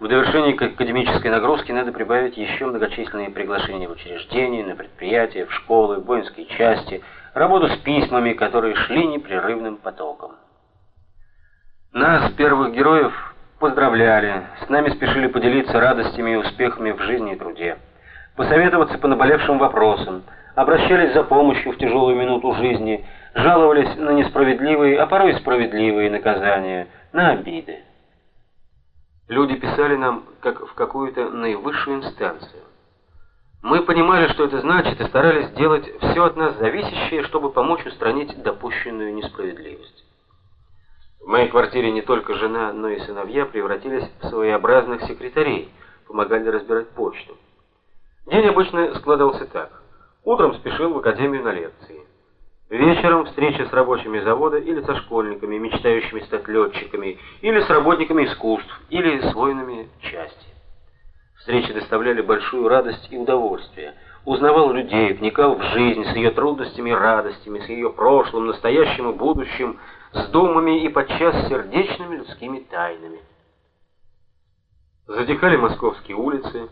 В довершении к академической нагрузке надо прибавить еще многочисленные приглашения в учреждения, на предприятия, в школы, в воинские части, работу с письмами, которые шли непрерывным потоком. Нас, первых героев, поздравляли, с нами спешили поделиться радостями и успехами в жизни и труде, посоветоваться по наболевшим вопросам, обращались за помощью в тяжелую минуту жизни, жаловались на несправедливые, а порой справедливые наказания, на обиды. Люди писали нам как в какую-то наивысшую инстанцию. Мы понимали, что это значит, и старались сделать все от нас зависящее, чтобы помочь устранить допущенную несправедливость. В моей квартире не только жена, но и сыновья превратились в своеобразных секретарей, помогали разбирать почту. День обычно складывался так. Утром спешил в академию на лекции. Вечером встреча с рабочими завода или со школьниками, мечтающими стать летчиками, или с работниками искусств, или с воинами части. Встречи доставляли большую радость и удовольствие. Узнавал людей, вникал в жизнь с ее трудностями и радостями, с ее прошлым, настоящим и будущим, с думами и подчас сердечными людскими тайнами. Затихали московские улицы,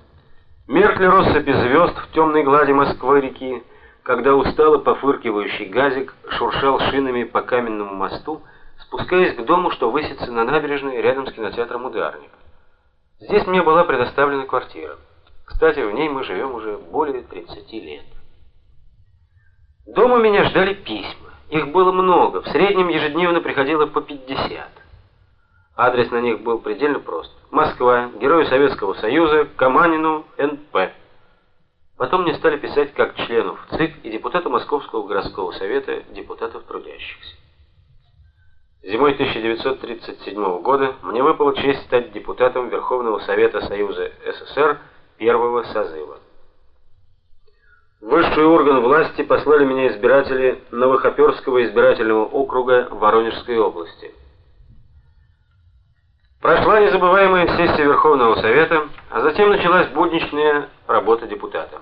меркли россыпи звезд в темной глади Москвы-реки, когда устало пофыркивающий газик шуршал шинами по каменному мосту, спускаясь к дому, что высится на набережной рядом с кинотеатром «Ударник». Здесь мне была предоставлена квартира. Кстати, в ней мы живем уже более 30 лет. Дома меня ждали письма. Их было много, в среднем ежедневно приходило по 50. Адрес на них был предельно прост. Москва, Герою Советского Союза, Каманину, НП. Потом мне стали писать как члену ЦИК и депутату Московского городского совета депутатов трудящихся. Зимой 1937 года мне выпала честь стать депутатом Верховного Совета Союза СССР первого созыва. В высший орган власти послали меня избиратели Новохоперского избирательного округа Воронежской области. Прошла незабываемая сессия Верховного Совета, а затем началась будничная работа депутата.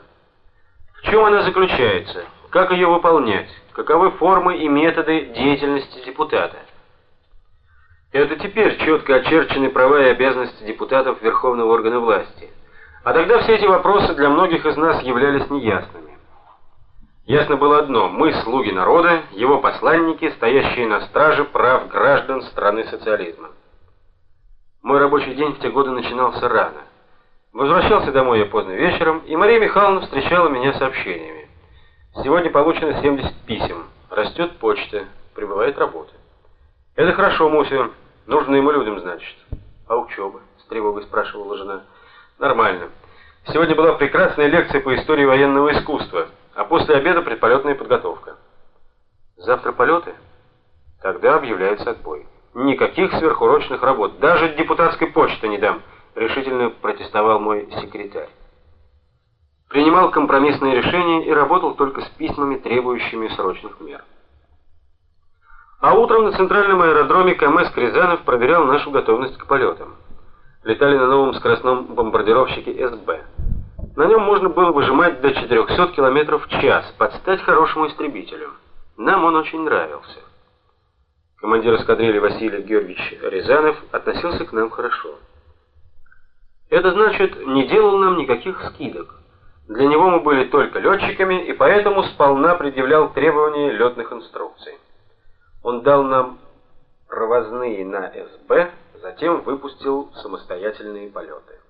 В чем она заключается? Как ее выполнять? Каковы формы и методы деятельности депутата? Это теперь четко очерчены права и обязанности депутатов Верховного органа власти. А тогда все эти вопросы для многих из нас являлись неясными. Ясно было одно: мы слуги народа, его посланники, стоящие на страже прав граждан страны социализма. Мой рабочий день в те годы начинался рано. Возвращался домой я поздно вечером, и Мария Михайловна встречала меня сообщениями. Сегодня получено 70 писем. Растет почта, прибывает работа. Это хорошо, Муся. Нужно ему людям, значит. А учеба? С тревогой спрашивала жена. Нормально. Сегодня была прекрасная лекция по истории военного искусства, а после обеда предполетная подготовка. Завтра полеты? Тогда объявляется отбой. Никаких сверхурочных работ, даже депутатской почты не дам, решительно протестовал мой секретарь. Принимал компромиссные решения и работал только с письмами, требующими срочных мер. А утром на центральном аэродроме КМС Кризанов проверял нашу готовность к полетам. Летали на новом скоростном бомбардировщике СБ. На нем можно было выжимать до 400 км в час, под стать хорошему истребителю. Нам он очень нравился. Командир эскадрильи Василий Георгиевич Рязанов относился к нам хорошо. Это значит, не делал нам никаких скидок. Для него мы были только летчиками, и поэтому сполна предъявлял требования летных инструкций. Он дал нам провозные на СБ, затем выпустил самостоятельные полеты.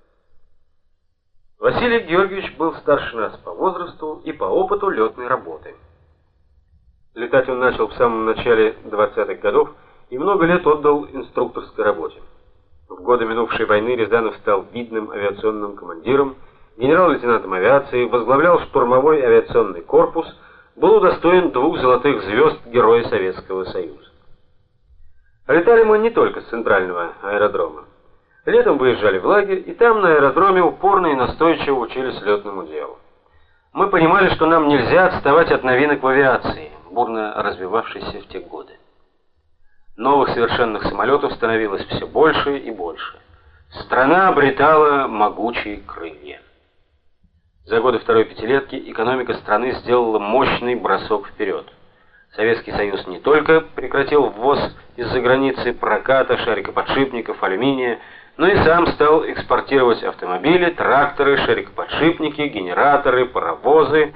Василий Георгиевич был старше нас по возрасту и по опыту летной работы. Летать он начал в самом начале 20-х годов и много лет отдал инструкторской работе. В годы минувшей войны Рязанов стал видным авиационным командиром, генерал-лейтенантом авиации, возглавлял штурмовой авиационный корпус, был удостоен двух золотых звезд Героя Советского Союза. Летали мы не только с центрального аэродрома. Летом выезжали в лагерь, и там на аэродроме упорно и настойчиво учились летному делу. Мы понимали, что нам нельзя отставать от новинок в авиации бурно развивавшейся в те годы. Новых совершенных самолетов становилось все больше и больше. Страна обретала могучие крылья. За годы второй пятилетки экономика страны сделала мощный бросок вперед. Советский Союз не только прекратил ввоз из-за границы проката шарикоподшипников, алюминия, но и сам стал экспортировать автомобили, тракторы, шарикоподшипники, генераторы, паровозы,